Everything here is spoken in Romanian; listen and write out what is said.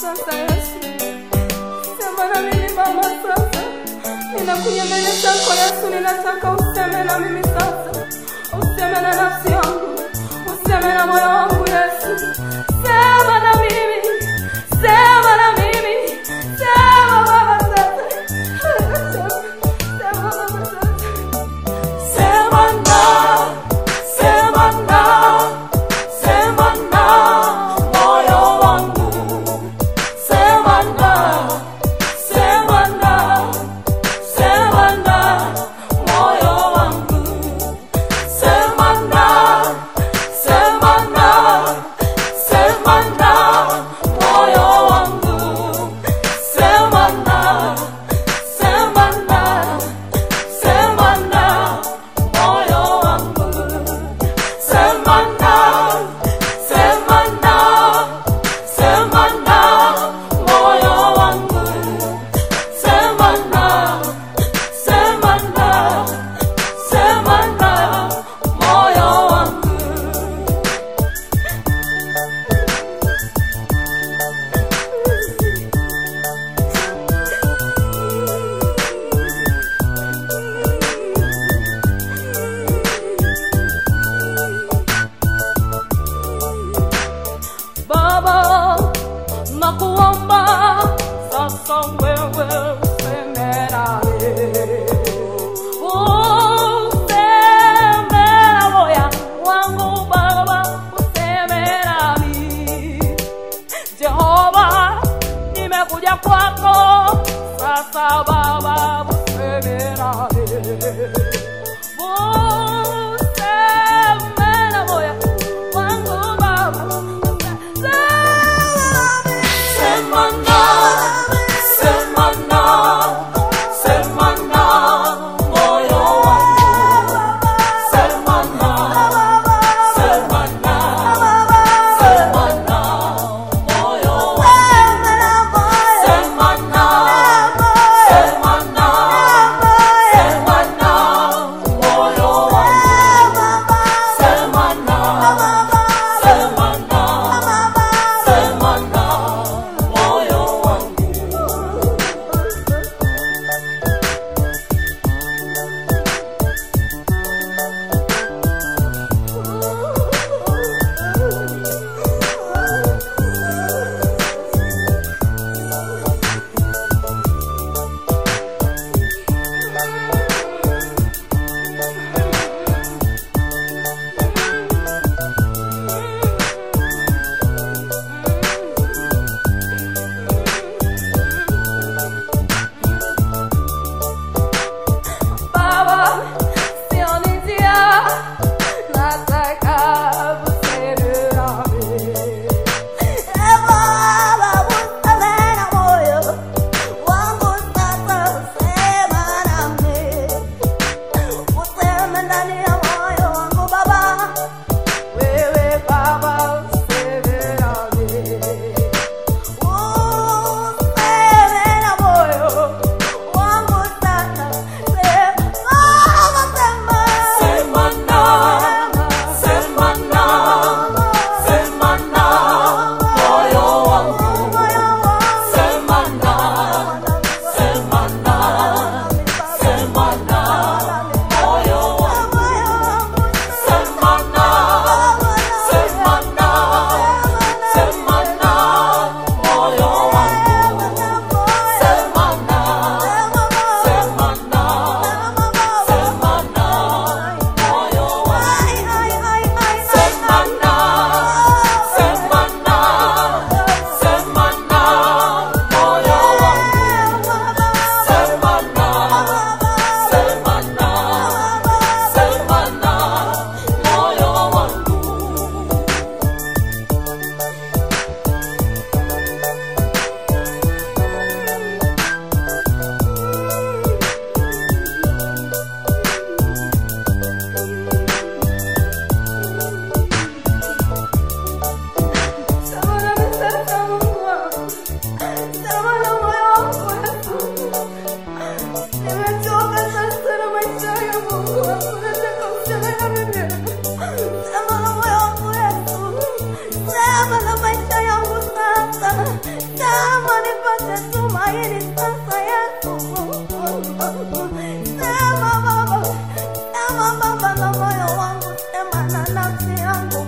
sasas Sembanamimi mama sasa Ninakunyembele zako Yesu, ninataka useme na mimi sasa, useme na nafsi yangu, useme na moyo wangu Yesu. salvar andale na changu